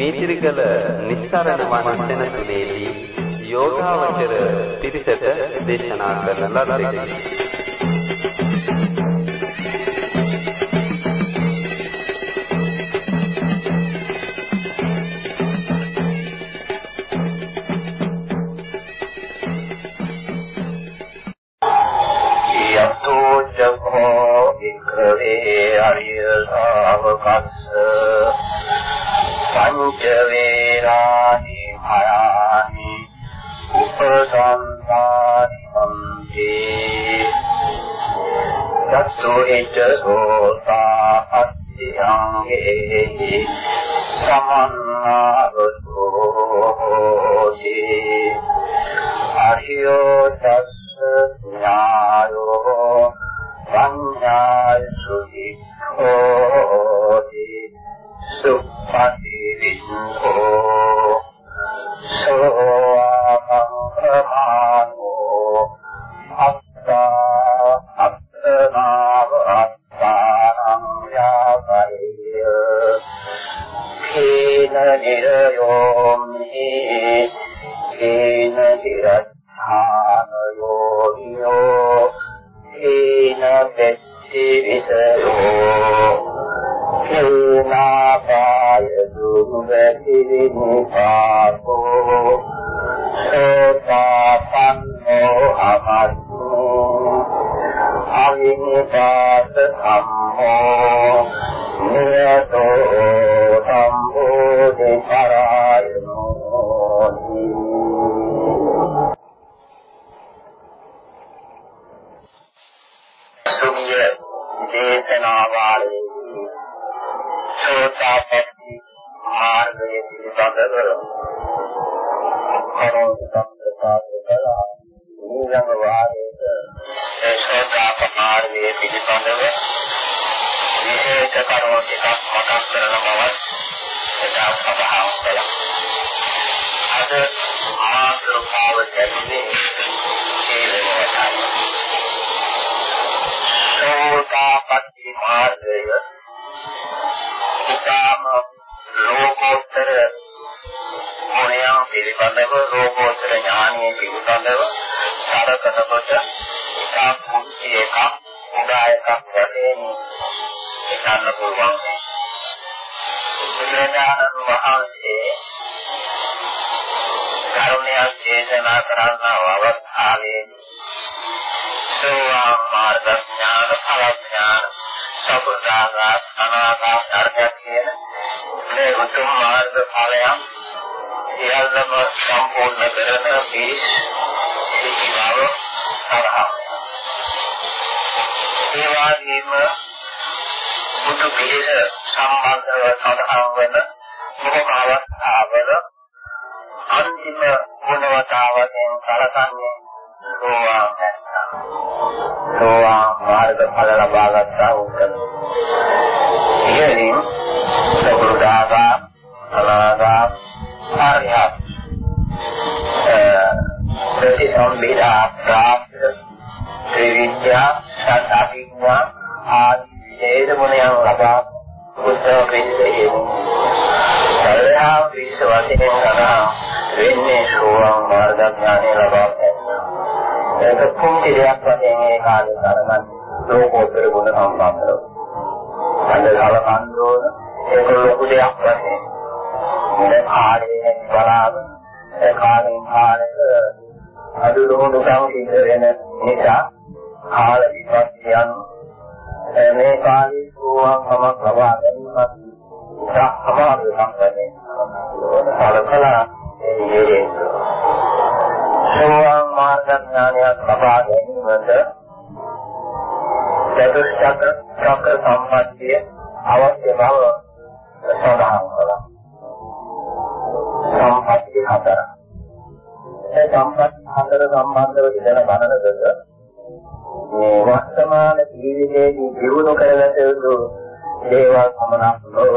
මීතිරිගල නිස්සරණ වන සෙනසුනේදී යෝගාවචර පිරිසට දේශනා කරන ලද්දේ. කේන නිරයෝමි කේන දිරත්ථානයෝ වියෝ කේන පෙත්ති විසයෝ කේනාපාය දුර්ගති විමුඛාතෝ සෝතාපන්නෝ අමස්සෝ අවිමුඛාත සම්මෝ නියතෝ පිළිබඳව කරුණු සම්ප්‍රදාය කළා ඊළඟ වාරයේද ඒ සෝතාපට්ටි මාර්ගයේ පිළිබඳව විශේෂ කරුණු ටිකක් මතක් කරන බව එදා සඳහන් කළා. අද මාතෘකාව දැක්වේ ඒ වෙනවටයි. සෝතාපට්ටි මාර්ගය ඉතාම ලෝකෝත්තර මොණයන් පිළිබඳව ලෝකෝත්තර ඥානීය පිළිබඳව සලකනකොට ඉතා කුංචි එකක් උදා එකක් වශයෙන් හිතන්න පුළුවන්. බුදුරජාණන් වහන්සේ කරුණයක් දේශනා කරන අවස්ථාවේදී සෝවාන් මාර්ග ඥාන ඵල ඥාන සබදාගා අනාගා ධර්මයක් කියන මේ උතුම් මාර්ග ඵලයන් සියල්ලම සම්පූර්ණ කරන පිරිස් සිටිනව තරහ. ඒ වගේම බුදු පිළිස සම්බන්ධව සඳහන් වන බොහෝ අවස්ථාවල අන්තිම ගුණවතාවයෙන් කලකන්නේ සෝවාන් සෝවාන් මාර්ග ඵල හතරක්. ඒ සම්පත් හතර සම්බන්ධව ඉඳලා බලනකොට මේ වර්තමාන ජීවිතයේදී දියුණු කරගත යුතු දේවල් පමණක් නොව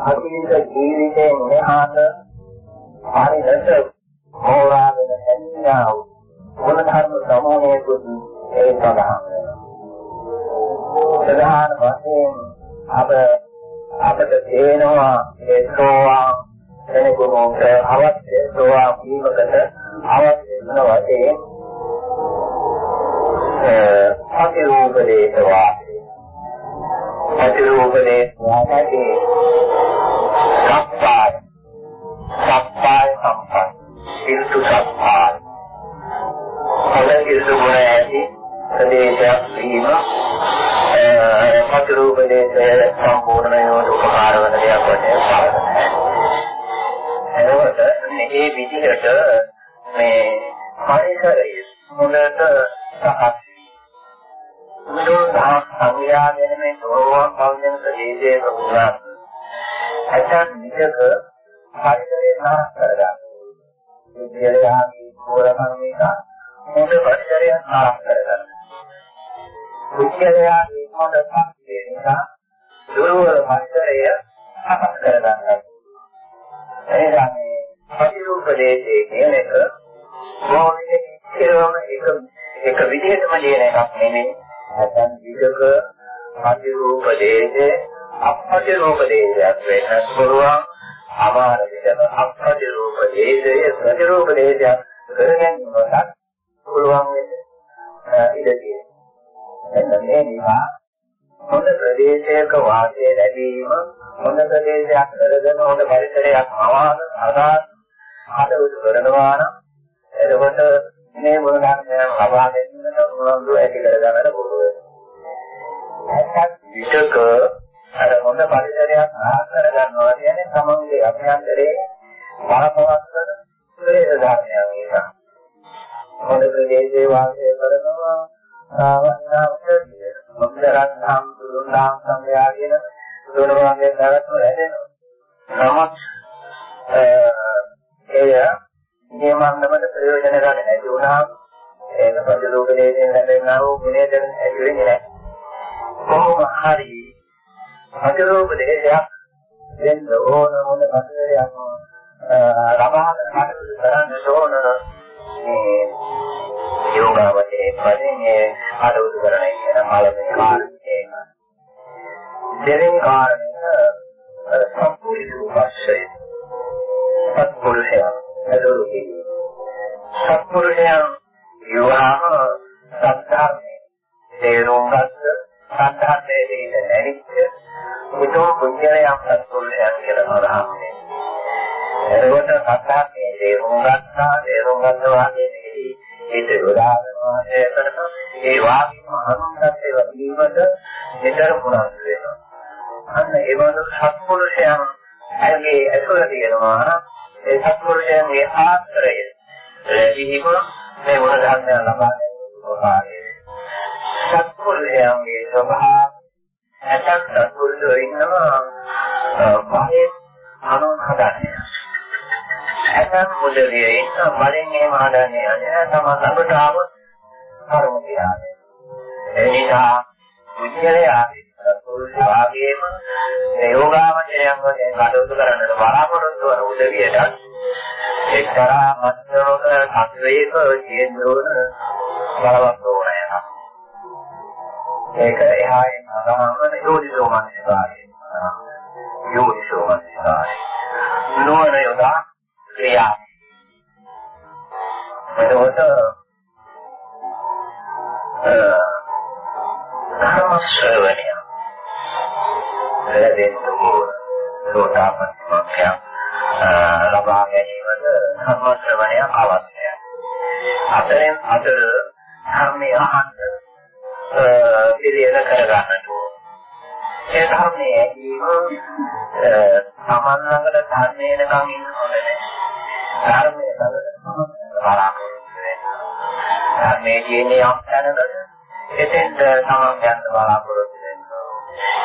අතීත ජීවිතයෙන් මෙහාට හරියට හෝරාගෙන හැදියා වූ ගුණ ධර්ම සමූහයකුත් ඒ සඳහන් වෙනවා. ප්‍රධාන වශයෙන් අප අපට තේනවා ඒ සෝවාන් කෙනෙකුට අවශ්‍ය සෝවාන් වීමකට අවශ්‍ය වෙන වශයෙන් අතිරූපදේශ වාසය. අතිරූපදේශ වාසයේ සප්පාය සප්පාය සම්පන්න සිල්තු සප්පාය අලංකිත ගුණ ඇති ප්‍රදේශයක් වීම අතිරූපදේශය සම්පූර්ණ වෙනවට උපකාර වන දෙයක් වශයෙන් සාකච්ඡා එතකොට මේ විදිහට මේ පරිසරය මුලට සකස් මුළු දහස් සංඥාගෙන මේ සෝවාන් පවුලෙන් ප්‍රදේශයේ වුණා. ඇතන් විදක පරිසරේ නාස් කරගන්න. විද්‍යාලයාගේ පෝරකම් එක මොන පරිසරය නාස් කරගන්න. විද්‍යාලයාගේ මොන පක්ෂේ නිසා දුර්වල පරිසරය සකස් කරගන්න. එනිසා මේ පරිරූපදේශයේ කියන එක මොහොතේ කෙරවම එක එක විදිහටම කියන එකක් නෙමෙයි. නැත්නම් විදක අතිරූප දේශේ අපතිරූප දේශයක් වෙනස් පුළුවන්. අමාර විදක අපතිරූප දේශයේ ප්‍රතිරූප දේශයක් කරගැනීමකට පුළුවන් වෙන්නේ ඉඩ තියෙනවා. එන්න මේ නිසා හොඳ ප්‍රදේශයක වාසය ලැබීම හොඳ ප්‍රදේශයක් කරගෙන හොඳ පරිසරයක් අවහන අදා ආදවුතු කරනවා නම් එතකොට මේ මොන ධර්මයන් ලබා ගැනීමට උනන්දු ඇති කර ගන්නට පුළුවන්. ඇත්තක් විදක අර හොඳ පරිසරයක් ආහාර කර ගන්නවා කියන්නේ තමන්ගේ අභ්‍යන්තරේ බලපවත්වන ප්‍රේත ධර්මයක් ඒක. හොඳ ප්‍රදේශයේ වාසය කරනවා ආවන්නාවට මුද්දරන්නම් දුරුන්නම් සංයාගෙන දුරවාගේ දරතු හැදෙනවා. නමුත් එය මේ මන්නමද ප්‍රයෝජන ගන්න නැති වුණාම ඒක පරිලෝකණයෙන් ලැබෙනා වූ ගුණයට ඇති වෙන්නේ නැහැ. කොහොම හරි පරිලෝකණයක් දෙන්න ඕන මොන පරිලෝකයක් රබහන කටයුතු කරන්න ඕන මේ යෝගාවචරයේ පරිණේ කටයුතු කරන එක පළවෙනි කාරණේ. දෙවෙනි කාරණය සම්පූර්ණ වශය. සත්පුරුෂයා නදරුකේ සත්පුරුෂයන් යෝහාම සත්‍යාවේ තේරුම් ගත්ත සත්‍යාවේ දෙන්න නැරිච්ච උතුම් පුණ්‍යයන් සත්පුරුෂයන් කියලා නරහන්නේ එතකොට සත්‍යාවේ තේරුම් ගත්තා තේරුම් ගන්නවා කියන්නේ ඒක උදාහරණයක් කරන ඒ වාක්‍යම අනුගතේ වීමද නිතර පුරාණ වෙනවා. අන්න ඒ වගේ සත්පුරුෂයන් ඇගේ ඇතුළ තියෙනවා නම් ඒ සත්පුරුෂයන්ගේ ආශ්‍රය ලැබීම මේ මොන ධර්මයන් ලබා ගැනීම සත්පුරුෂයන්ගේ ස්වභාව ඇතක් සත්පුරුෂයෝ ඉන්නවා පහේ අනුන් හදන්නේ ඇතක් මුදලිය ඉන්න බලෙන් මේ මාදන්නේ නැහැ තම ළඟට ආව කර්ම කියන්නේ ඒ නිසා මුචලයාගේ සත්පුරුෂ වාගේම යෝගාවචරයන් වශයෙන් කටයුතු කරන්නට බලාපොරොත්තු වන උදවියට එක්තරා මත්නෝක සත්වයක ජීඳෝන බලවත් ඕනෑ. ඒක එහායින් අගමන යෝනිසෝ මනසකාරය. යෝනිසෝ මනසකාරය. නෝන යොදා ක්‍රියා. එතකොට ධර්ම ශ්‍රවණය ලැබෙන්න ඕන. සෝතාපන්න මාර්ගය ලබා ගැනීමද ධර්ම ශ්‍රවණය අවශ්‍යයි. අතරින් අතර ධර්මයේ අහන්න පිළියෙල කරගන්නට ඕන. ඒ ධර්මයේ ඇදීම සමන් ළඟට ධර්මයේ නිකන් ඉන්න ඕනේ නැහැ. ධර්මයේ ළඟට බලාපොරොත්තු වෙනවා. ධර්මයේ කියන්නේ යම් තැනකට එතෙන්ට තමන් යන්න බලාපොරොත්තු වෙනවා.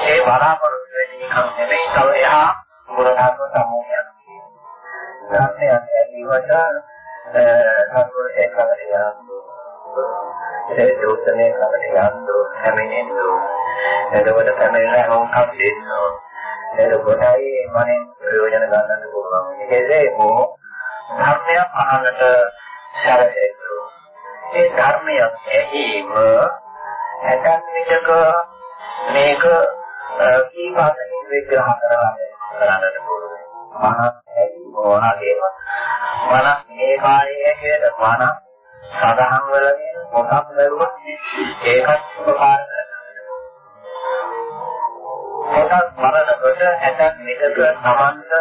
ඒ බලාපොරොත්තු වෙන එක නෙමෙයි තව එහා මුල ධර්ම සමූහයක්. ධර්මයන් ඇති කිව්වට සම්පූර්ණ ඒකකට යනවා. ඒ දෝෂනේ කකට යන්නෝ හැමෙන්නෝ. එතකොට තමයි මොකක්ද දෙන්නෝ. එතකොටයි මනෙන් ප්‍රයෝජන ගන්නත් පුළුවන්. ඒකේ මො ධර්මයක් අහන්නට සැලසෙන්නෝ. ඒ ධර්මයක් ඇහිම ඇතන් විටක මේක කීපාතකින් විග්‍රහ කරන්නේ කරන්නට පුළුවන්. මනස් ඇහි මොනවාගේම මනස් මේ කායේ හැටියට මනස් සදාහන් වල තියෙන පොතක් බැලුවොත් ඒකත් උපකාර පොතක් බලනකොට ඇතක් විටක සමන්ත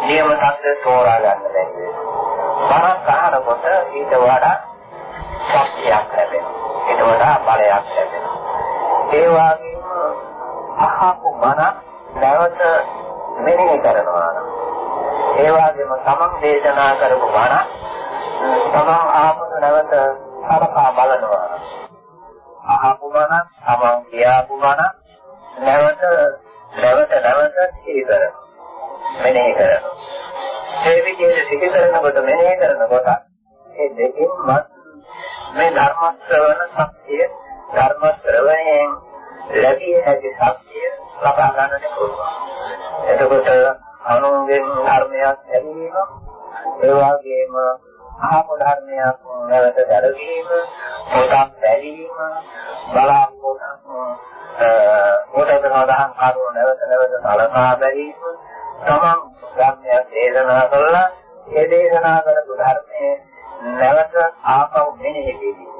නියම තත්ත්වය තෝරා ගන්න බැහැ. මනස් අහනකොට ඊට වඩා ශක්තියක් ලැබෙනවා. ඊට වඩා බලයක් ලැබෙනවා. ඒ වගේම අහපු මනස් නැවත මෙනෙහි කරනවා නම් ඒ වගේම තමන් දේශනා කරපු බණ තමන් ආපසු නැවත සලකා බලනවා අහපු බණ තමන් කියාපු බණ නැවත නැවත නැවත සිහි කරනවා මෙනෙහි කරනවා. ඒ විදිහට සිහි කරනකොට මෙනෙහි කරනකොට ඒ දෙකින්ම මේ ධර්ම ශ්‍රවණ ශක්තිය ධර්ම ශ්‍රවණයෙන් ලැබිය හැකි ශක්තිය ලබා ගන්නට පුළුවන්. එතකොට අනුන්ගෙන් ධර්මයක් ලැබීම ඒ වගේම අහපු ධර්මයක් නැවත දැරීම පොතක් බැලීම බලාපොරොත්තු පොතක සඳහන් කරුණු නැවත නැවත සලකා බැලීම තමන් ධර්මයක් දේශනා කළා ඒ දේශනා කරපු ධර්මයේ නැවත ආපහු මෙනෙහි කිරීම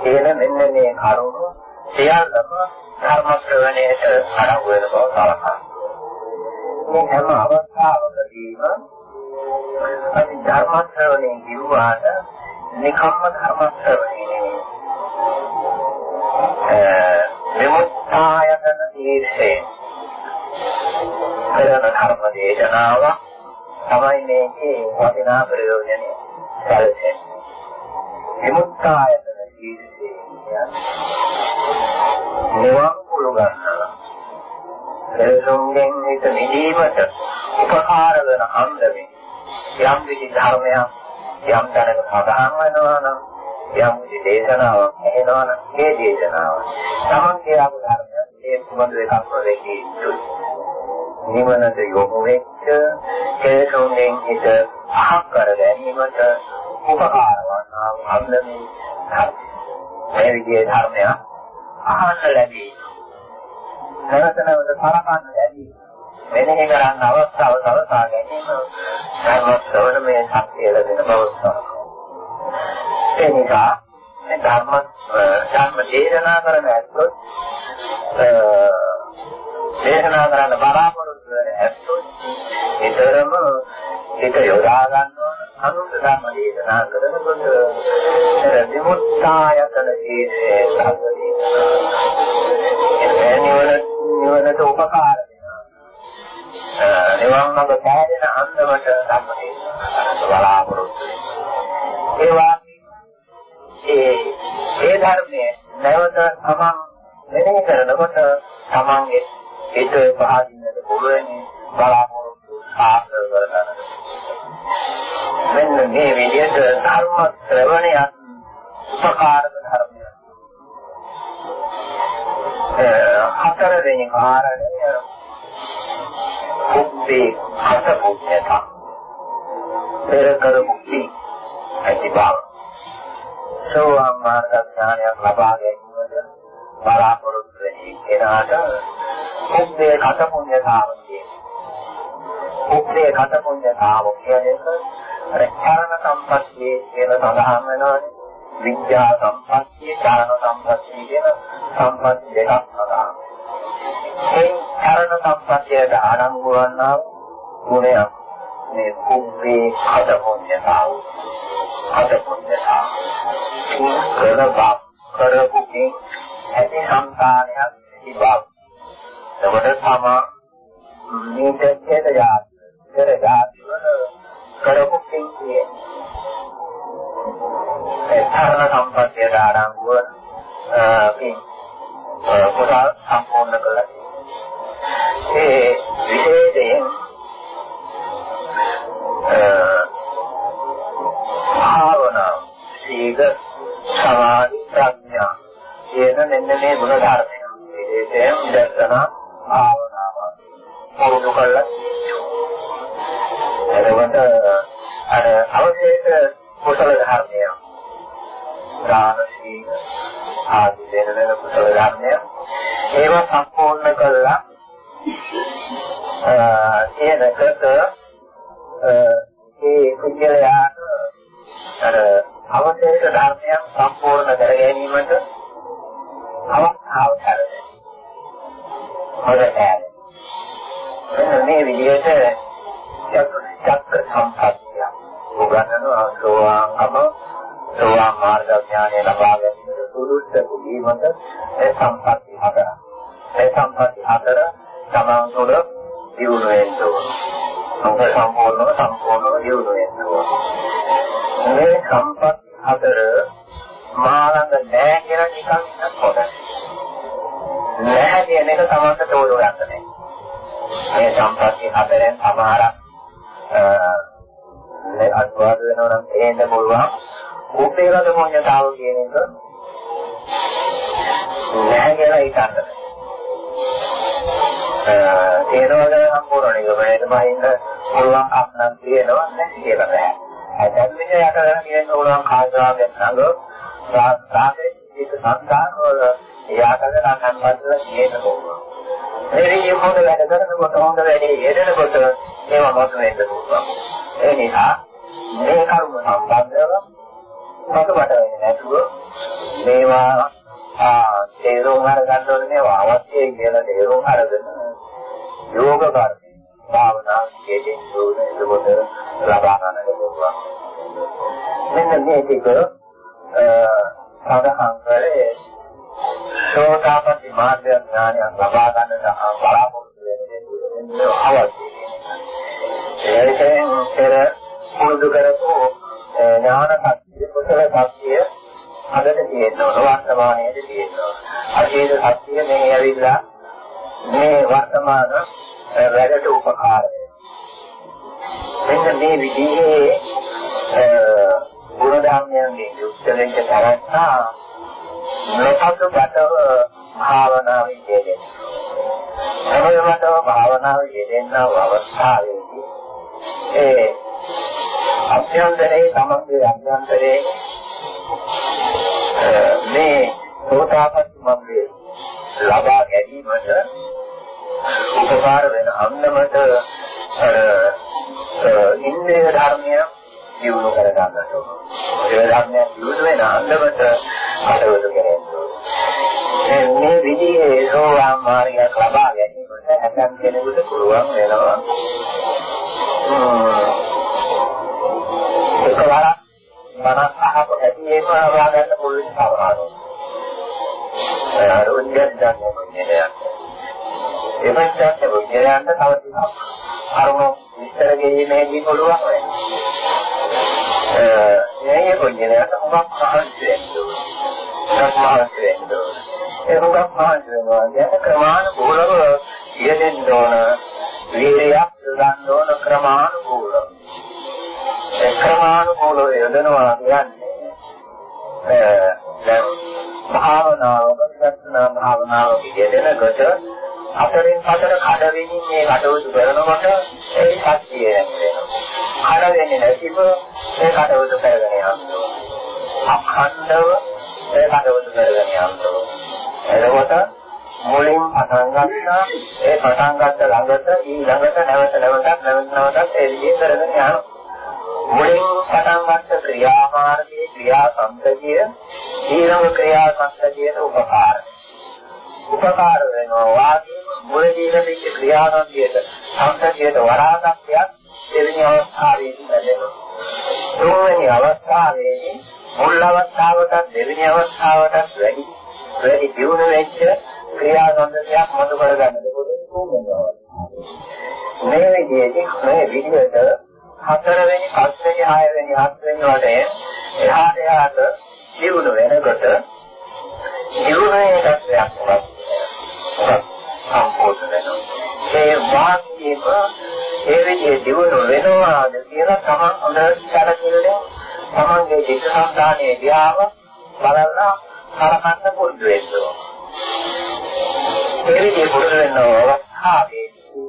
කියන මෙන්න මේ කරුණු සියල්ලම ධර්ම ශ්‍රවණයට අඩංගු වෙන බව සලකනවා මේ හැම අවස්ථාවකදීම අපි ධර්ම ශ්‍රවණය කිව්වාට නිකම්ම ධර්ම ශ්‍රවණය නෙවෙයි. විමුක්තායතන තීර්ෂේ කරන ධර්ම දේශනාව තමයි මේකේ වටිනා ප්‍රයෝජනය සැලසෙන්නේ. විමුක්තායතන තීර්ෂේ කියන්නේ නිවන් කුළු ගන්නවා. එසොන්ගෙන් හිත නිදීමට උපකාර වන අන්දමේ යම් විදි ධර්මයක් යම් තැනක සඳහන් වෙනවා නම් යම් විදි දේශනාවක් ඇහෙනවා නම් ඒ දේශනාව තමන්ගේ ආපු ධර්මයක් ඒ කුමද එකක් නොදෙකී යුතුයි. නිවනට යොමු වෙච්ච එසොන්ගෙන් හිත අහක් කර ගැනීමට උපකාර වන්නා අන්දමේ ධර්ම. මේ විදිහේ ධර්මයක් අහන්න ලැබී. නැවත නැවත සලකන්න ලැබී. මෙනෙහි කරන්න අවස්ථාව සලසා ගැනීම ධර්ම මේ ශක්තිය ලැබෙන බව ඒ නිසා මේ ධර්ම ධර්ම දේශනා කරන ඇත්තොත් දේශනා කරන්න බලාපොරොත්තු වෙන ඇත්තොත් විතරම ඒක යොදා ගන්නවා අනුත් ධර්ම දේශනා කරනකොට විමුක්තායතන ජීවිතයේ ධර්ම දේශනා නිවන නිවනට උපකාර වෙනවා. නිවන් මඟ පෑදෙන අන්දමට ධර්ම දේශනා බලාපොරොත්තු වෙනවා. ඒ ඒ ධර්මයේ නැවත තමන් පහදින්නට පුළුවන් බලාපොරොත්තු සාර්ථක කරගන්න. මෙන්න මේ විදිහට ධර්ම ශ්‍රවණයත් උපකාරක ධර්මයක්. හතරවෙනි කාරණය කුප්පේ හත පුඤ්ඤතා. පෙර කරපු පින් ඇති බව. සෝවාන් මාර්ග ඥානයක් ලබා ගැනීමට බලාපොරොත්තු වෙන කෙනාට කුප්පේ හත පුඤ්ඤතාව කියන්නේ. කුප්පේ හත පුඤ්ඤතාව කියන්නේ අර චරණ සම්පත්තියේ කියලා සඳහන් වෙනවානේ. විද්‍යා සම්පත්තිය, ඥාන සම්පත්තිය කියන සම්පත්ති දෙකක් සඳහන්. මේ චරණ සම්පත්තියට ආරම්භ වන්නා ගුණයක් මේ කුම්භේ හද පුඤ්ඤතාව. හද පුඤ්ඤතාව. කරබ කරපු කේ ඇති සංකාරයක් තිබව. එතකොට තමා මේ දෙකේ යාත් කර යාත් කරපු කීයේ ඒ තරණ සම්පත්තිය ආරම්භව අපි කුසල් සම්පූර්ණ කළා. ඒ විශේෂයෙන් භාවනා සීග සමාධි ප්‍රඥා කියන මෙන්න මේ ගුණ ධර්ම. විශේෂයෙන් දර්ශනා භාවනාව. පුරුදු කළා. එතකොට අර අවශේෂ කුසල ධර්මය. දාන සීල ආදී වෙන වෙන කුසල ධර්මය. ඒවා සම්පූර්ණ කළා. එනකට ඒ කුජලයාට අර අවශේෂ ධර්මයන් සම්පූර්ණ කර ගැනීමට අවස්ථාව ලැබෙනවා. හොඳට. මේ විදිහට චක්‍ර සම්පත්තිය උගන්වනවා සෝවාන් අම සෝවාන් මාර්ග ඥානය ලබා ගැනීමට සුදුසු වීමට ඒ සම්පත්ති හතර. ඒ සම්පත්ති හතර තමන් තුළ දියුණු වෙන්න ඕන. සංඝ සම්පූර්ණව සම්පූර්ණව දියුණු වෙන්න ඕන. මේ සම්පත්ති හතර මාළඟ නැහැ කියලා නිකන් ඉන්නත් හොඳයි. නැහැ කියන එක තමන්ට තෝරගන්න නැහැ. මේ සම්පත්ති හතරෙන් සමහරක් මේ අත්වාද වෙනවා නම් තේන්න පුළුවන්. උපේරද මොඤ්ඤතාව කියන එක නැහැ කියලා හිතන්න. තේරවල සම්පූර්ණ නිගමනයට බහින්න පුළුවන් කම්නම් තියෙනවා නැහැ කියලා බෑ. ඇතැම් විට යටගෙන කියන්න පුළුවන් කාර්යාවෙන් නඟ සාහේ ඒක සංස්කාර වල යාකගෙන අන්වත්තලා කියන පුළුවන්. ඒ විදිහ හොඳ වැඩ කරනකොට හොඳ වැඩේ යෙදෙනකොට ඒවා මොකද වෙන්න පුළුවන්. ඒ නිසා මේ කර්ම සම්බන්ධව මතකට වෙන්නේ නැතුව මේවා ආ තේරුම් අරගන්න ඕනේ මේවා අවශ්‍යයි කියලා තේරුම් අරගෙන යෝග කර්මය භාවනා යෙදෙන්න ඕනේ එතකොට ලබා ගන්නට පුළුවන්. මෙන්න මේ ටික සාධහන් කරේ සෝතාපට්ටි මාර්ග ඥානයක් ලබා ගන්නට බලාපොරොත්තු වෙන්නේ අවශ්‍යයි. ඒකෙන් පෙර පුරුදු කරපු ඥාන ශක්තිය කුසල ශක්තිය අදට තියෙනවා වර්තමානයේදී තියෙනවා. අතීත ශක්තිය මේ ඇවිල්ලා මේ වර්තමාන වැඩට උපකාර මෙන්න මේ විදිහේ ගුණ ධර්මයන්ගේ යුක්ත වෙච්ච තරස්සා නොපසු බතව භාවනාවේ යෙදෙන. සමයමතව භාවනාවේ යෙදෙන අවස්ථාවේදී ඒ අභ්‍යන්තරේ තමන්ගේ අභ්‍යන්තරේ මේ සෝතාපට්ටි මග්ගේ ලබා ගැනීමට උපකාර වෙන අන්නමත අර ඉන්ද්‍රිය ධර්මය දියුණු කර ගන්නට ඕන. ඒ ධර්මය දියුණු වෙන අන්නමත කටයුතු කරන්න ඕන. මේ විදිහේ සෝවාන් මාර්ගයක් ලබා ගැනීමට හැම කෙනෙකුට පුළුවන් වෙනවා. එකවරක් මනස් අහක හැටියෙම හොයා ගන්න පුළුවන් සමහරවල්. ඒ අරුණ්‍යයන් දන්නේ එමන්චත් බුද්ධයන්ට තව ටිකක් අරුණ විස්තර ගෙීමේදී පුළුවන් වෙනවා. ඒ බුද්ධයන්ට හුඟක් මහන්සි වෙන්න ඕනේ. මහන්සි වෙන්න ඕනේ. ඒ හුඟක් මහන්සි වෙනවා. දැන් ක්‍රමානුකූලව යෙදෙන්න ඕන. වීර්යයක් ගන්න ඕන ක්‍රමානුකූලව. ඒ ක්‍රමානුකූලව යෙදෙනවා කියන්නේ දැන් භාවනාව, විපස්සනා භාවනාව යෙදෙනකොට අතරින් පතර කඩ වෙමින් මේ කටයුතු කරනකොට ඒ ශක්තිය නැතිවෙනවා. කඩ වෙන්නේ නැතිව මේ කටයුතු කරගෙන යනවා. අඛණ්ඩව මේ කටයුතු කරගෙන යනවා. එතකොට මුලින් පටන් ගන්නා ඒ පටන් ගත්ත ළඟට ඊළඟට නැවත නැවතත් නැවත නැවතත් ඒ විදිහට කරගෙන යනවා. මුලින් පටන් ගත්ත ක්‍රියාමාර්ගයේ ක්‍රියා සම්පතිය ඊළඟ ක්‍රියා සම්පතියට උපකාරයි. උපකාර වෙනවා වාගේ මුලදී ලැබිච්ච ක්‍රියාවන්දියට සංසතියට වරාගත්යක් දෙවෙනි අවස්ථාවේදී ලැබෙනවා. තුන්වෙනි අවස්ථාවේදී මුල් අවස්ථාවටත් දෙවෙනි අවස්ථාවටත් වැඩි වැඩි දියුණු වෙච්ච ක්‍රියාවන්දියක් මතු කරගන්නද තුන්වෙනි අවස්ථාව. මේ විදිහට මේ විදිහට හතරවෙනි, පස්වෙනි, හයවෙනි, හත්වෙනි වලේ එහාට එහාට දියුණු වෙනකොට දියුණුවේ තත්ත්වයක් වුණා. සම්පූර්ණ වෙනවා. ඒ වාක්‍යයක ඒ විදිහේ දියුණු වෙනවාද කියලා තමන් හොඳට සැලකිල්ලෙන් තමන්ගේ චිත්ත සංධානයේ දිහාව බලලා කරකන්න පුරුදු වෙන්න ඕන. ඒ විදිහේ පුරුදු වෙන අවස්ථාවේදී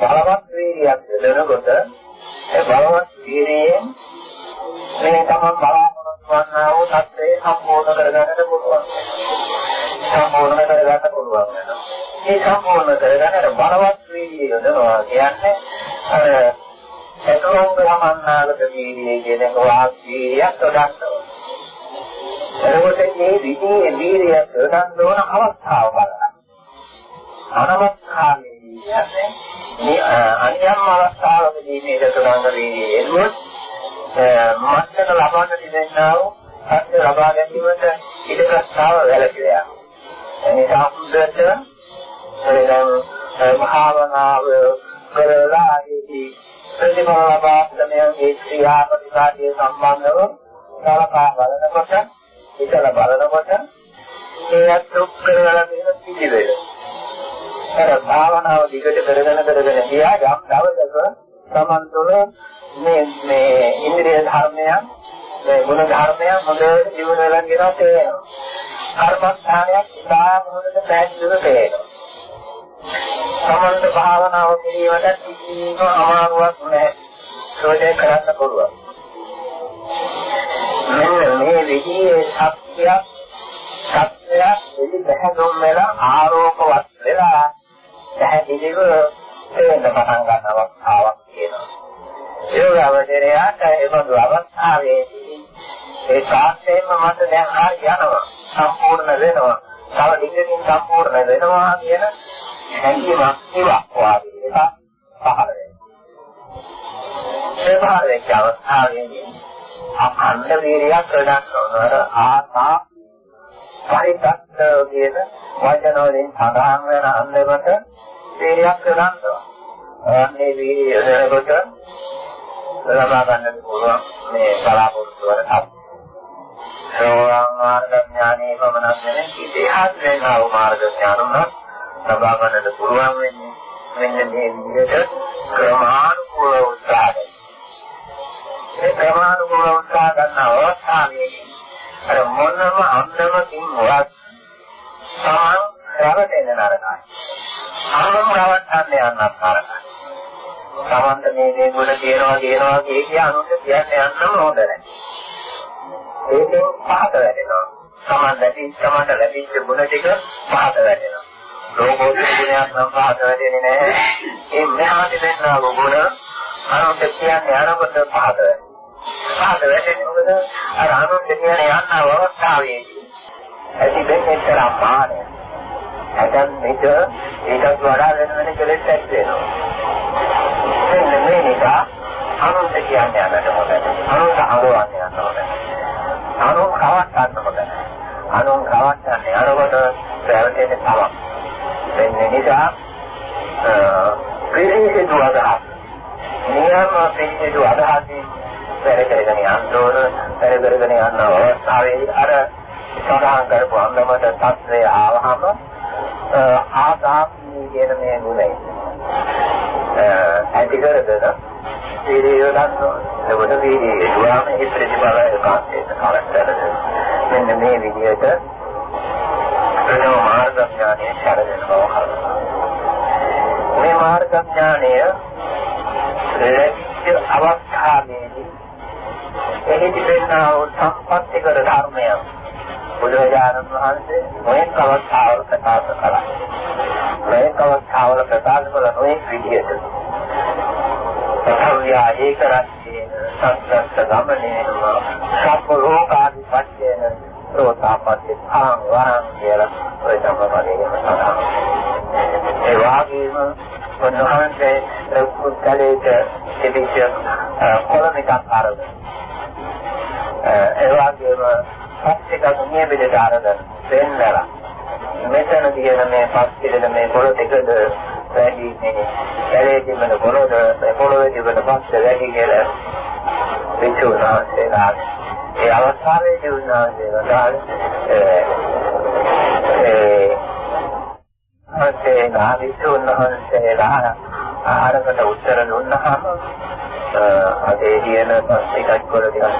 බලවත් වීර්යයක් දෙනකොට ඒ බලවත් වීර්යයෙන් මේ තමන් බලාපොරොත්තු වන්නා වූ தත්ත්වය සම්පූර්ණ කරගන්නට පුළුවන්. සම්පූර්ණ කරගන්න පුළුවන් වෙනවා. මේ සම්පූර්ණ කරගන්න බලවත් වීර්යය යොදනවා කියන්නේ අර සතරංග සමන්නාලක වීර්යය කියන එක වාක් වීර්යයක් යොදන්නවා. එතකොට මේ විදිහේ වීර්යයක් යොදන්න ඕන අවස්ථාව බලන්න. අනවස්ථාවේ කියන්නේ මේ අනියම් අවස්ථාවකදී මේ සතරංග වීර්යය එළොත් මත්තක ලබන්න තිබෙනා වූ සත්‍ය ලබා ගැනීමට ඉඩ ප්‍රස්තාව වැළකීලා යනවා. එනිසා හුදට එනම් භාවනාව කරලා ආදී ප්‍රතිඵල ලබා ගන්නගේ ක්‍රියා ප්‍රතිපාදයේ සම්බන්ධව සලකා බලනකොට ඉතල බලනකොට ඒත් දුක් කරලා තියෙන පිළිවෙල. අර භාවනාව දිගට කරගෙන කරගෙන ගියා යම් දවසක Taman තුළ මේ මේ ඉන්ද්‍රිය ධර්මයන් මේ ගුණ ධර්මයන් හොඳට ජීවන වෙලා කියනවා තේරෙනවා. කර්මස්ථානයක් ඉතාම හොඳට පැහැදිලිව තේරෙනවා. සමන්ත භාවනාව කිරීමට කිසිම අමාරුවක් නැහැ. සෝදේ කරන්න පුළුවන්. මෙන්න මේ විදිහේ සත්‍යයක් සත්‍යයක් එලි බහැදුම් වෙලා ආරෝපවත් වෙලා පැහැදිලිව තේරෙන්න පටන් ගන්න අවස්ථාවක් තියෙනවා. යෝගාවචරයට එබඳු අවස්ථාවේදී ඒ සාස්ත්‍රයෙන්ම මත දැන් හරි යනවා. සම්පූර්ණ වෙනවා. තව ටිකකින් සම්පූර්ණ වෙනවා කියන හැඟීමක් ඉවක් වාගේ එක පහළ වෙනවා. ඒ පහළ වෙච්ච අවස්ථාවේදී අඛණ්ඩ වීර්යයක් ප්‍රදාන කරන ආසා පරිත්‍ත්ත කියන වචන වලින් සඳහන් වෙන අන්දමට වීර්යයක් ප්‍රදාන කරනවා. මේ වීර්යය දෙනකොට ලබා ගන්නට පුළුවන් මේ බලාපොරොත්තු වන අපි. සෝවාන් මාර්ග ඥානයේ පමණක් නෙමෙයි ඉතිහාස වෙනා වූ මාර්ග ඥානම ලබා ගන්නට පුළුවන් වෙන්නේ මෙන්න මේ විදිහට ක්‍රමානුකූල උත්සාහය. ඒ ක්‍රමානුකූල උත්සාහ ගන්න අවස්ථාවේදී අර මොනම අන්දමකින් වත් සාන් රැවටෙන්න නරකයි. අනුම රවට්ටන්න යන්නත් නරකයි. තමන්ට මේ දේ ගුණ කියනවා කියනවා කිය කිය අනුන්ට කියන්න යන්නම හොඳ නැහැ. ඒකෙන් පහත වැටෙනවා. තමන් ලැබිච්ච තමන්ට ලැබිච්ච ගුණ ටික පහත වැටෙනවා. ලෝකෝත්තර ගුණයක් නම් පහත වැටෙන්නේ නැහැ. ඒ මෙහාට දෙන්නා ගුණ අනුන්ට කියන්නේ අනුකට පහත වැටෙනවා. පහත වැටෙන්නේ මොකද? අර අනුන්ට කියන යන්න අවස්ථාවේදී ඇති දෙන්නේ තරම් මානය. ඇතන් මේක ඊටත් වඩා වෙන වෙන කෙලෙස් ඇති වෙනවා. මෙන්න මේ නිසා අනුන්ට කියන්නේ යන්නට හොඳයි. අනුන්ට අරවන්න යන්න හොඳයි. අනුන් කවට්ටන්න හොඳයි. අනුන් කවට්ටන්නේ අරකට ප්‍රවැටෙන්නේ තමයි. මෙන්න නිසා පිළිසිදු අදහස්. නියම පිළිසිදු අදහසින් වැඩ කරගෙන යන්න ඕන. වැඩ කරගෙන යන අවස්ථාවේ අර සඳහන් කරපු අන්දමට තත්ත්වය ආවහම ආසාපී කියන මේ ගුණය ඇති කරගෙන වීර්යය ගන්නවා. එතකොට වීර්යය දුවාම ඒ ප්‍රතිඵල ඒකාන්තයෙන් කරකට මෙන්න මේ විදිහට ප්‍රථම මාර්ග ඥානය ශරදෙනවා. මේ මාර්ග ඥානය ලැබිච්ච අවස්ථාවේදී එහි තිබෙනා වූ සම්පත්තිකර ධර්මය බුදුරජාණන් වහන්සේ මොකක් අවස්ථාවල ප්‍රකාශ කළා. මේක අවස්ථාවල ප්‍රකාශ කළ නොයෙක් විදිහට සත්‍යය ඒක රැස්කේ සත්‍යස්ස ගමනේ සප්ප ලෝකාදිපත්‍යන සෝතාපට්ටි ආං වරං කියලා ඔය සම්පදයේ සඳහන්. ඒ වගේම වන්දහන්සේ පුද්ගලයක තිබිච්ච කොළමිකක් ආරම්භ. ඒ වගේම සත්‍යක නියමිත ආරම්භ වෙන්නලා මෙතන තියෙන මේ පස් පිළිද මේ පොළ දෙකද වැඩි මේ කැලේ තිබෙන පොළොද මේ පොළොවේ තිබෙන පස් වැඩි කියලා විචුනාසේලා ඒ අවස්ථාවේදී උන්වහන්සේලා ඒ ඒ විචුනාසේලා ආරකට උත්තර දුන්නාම අතේ තියෙන පස් එකක් වල ටිකක්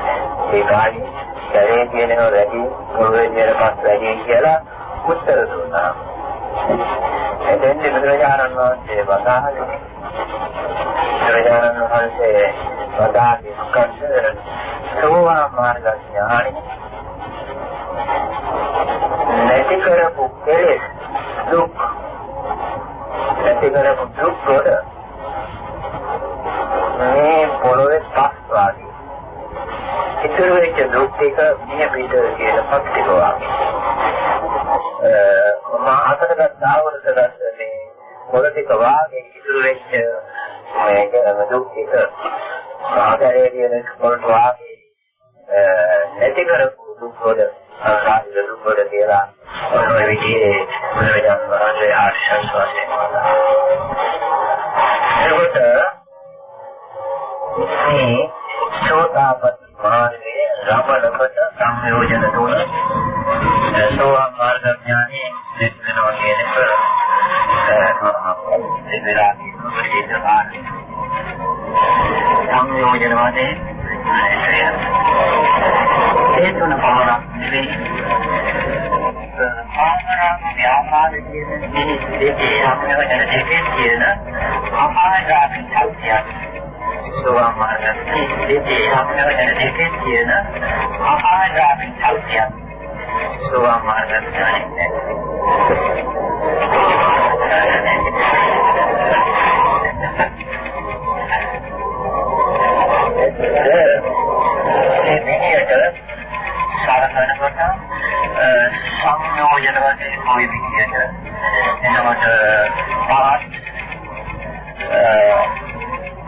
ඒ කාලේ කැලේ තියෙනව වැඩි පොළවේ තියෙන පස් වැඩි කියලා උත්තර දුන්නා. එතෙන්දි බුදුරජාණන් වහන්සේ වදාළේ බුදුරජාණන් වහන්සේ වදාළේ මොකද? සෝවාන් මාර්ග ඥානෙ නැති කරපු කෙලෙස් දුක් නැති කරපු දුක් වල මේ ඉතුරු වෙච්ච දුක් ටික මිය පිට කියන පක්තිකවා මා අතකට දාවරට දැස්සේ පොළොතික වාගේ ඉතුරු වෙච්ච මේ කියන දුක් ටික සාගරයේ කියන පොළොට වාගේ නැති කරපු දුක් වල සාහිත දුක් වල කියලා ඔය විදිහේ බුදුරජාණන් වහන්සේ ආශිර්වාද වශයෙන් එතකොට මේ සෝතාපට්ටි මාර්ගයේ ලබනකොට සංයෝජන තුන සෝවාන් මාර්ග ඥානයේ සිත් වෙනවා කියන එක වෙලා තියෙනවා සංයෝජන වාදේ ඒ තුන පමණක් නෙවෙයි. ආහාර ව්‍යාපාර කියන මේ දෙකේ අපේ වෙන දෙකේ කියන අපායගාමී ශක්තියක් සෝවාන් මාර්ගයේ දෙකේ අපේ වෙන දෙකේ කියන අපායගාමී ශක්තියක් සෝවාන් මාර්ගයේ ඒ විදිහට සාරසනකොට සංයෝජන වශයෙන් කොයි විදිහට එනකොට පාත්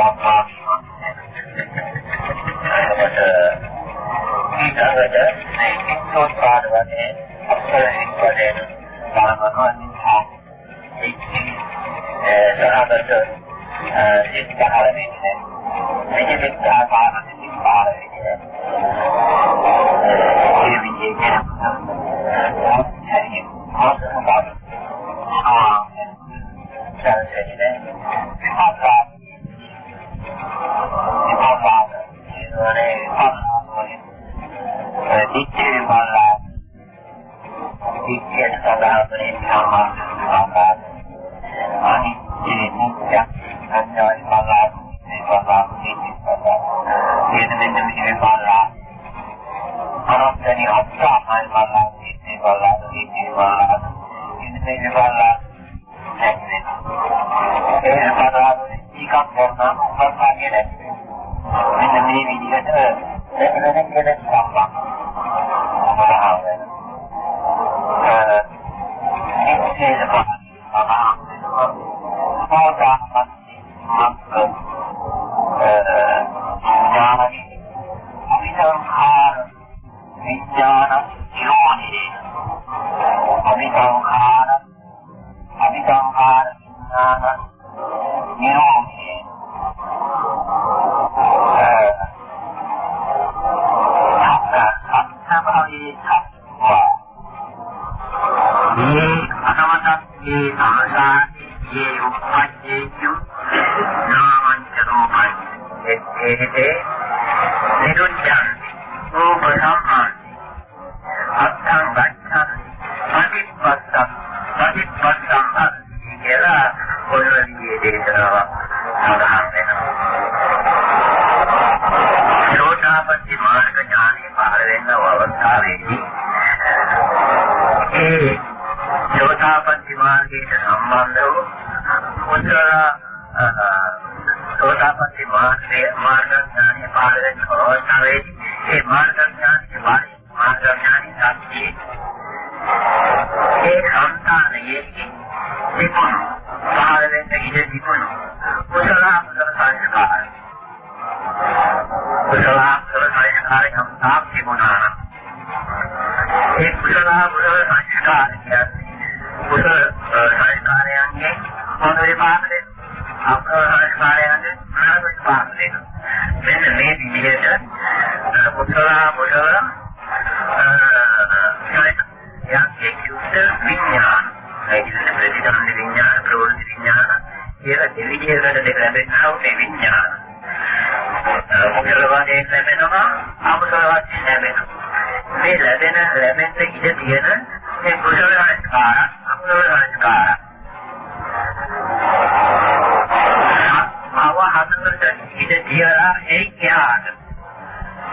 අපිට ඔය ඉතිහාසයක් නැති වෙනවා. මොනවාද ජීවිතවත් දැකෙන්නේ නැහැ. ඒකට රෝග ධර්ම වලින් සම්පා ඒකට ඊටකට මේ කිත්තෝත්පාද වශයෙන් අපලෙන් වශයෙන් බලනවා ඒ සහගත සිත්කාර වෙන්නේ. මේක විස්තර පාන සිත්කාර වෙන්නේ. ඒ විදිහේ කෙනෙක් හරියට අවසන් ආ දැන් විපාකා ඒ බලලා ටිකක් කරනවා පස්සාගේ නැන්නේ මෙන්න මේ විදිහට වෙන කෙනෙක් සම්බන්ධ. අපරාධ වෙනවා ඒ ඥානි මොන විපාක දෙන අකුසල සංස්කාරයන්ගේ මොන විපාක දෙන මෙන්න මේ විදිහට කුසල කුසල සංස්කාරයන්ගේ යුක්ත විඥාන ඒ කියන්නේ ප්‍රතිසන්දි විඥාන ප්‍රවෘත්ති විඥාන කියලා දෙවිදිහකට දෙක ලැබෙනවා මේ විඥාන කුසල වාදයෙන් ලැබෙනවා අකුසල වාදයෙන් ලැබෙනවා මේ ලැබෙන ලැබෙන්න ඉඩ තියෙන මේ කුසල සංස්කාර අකුසල සංස්කාර හතරට ඉඩ තියලා ඒ ඥාන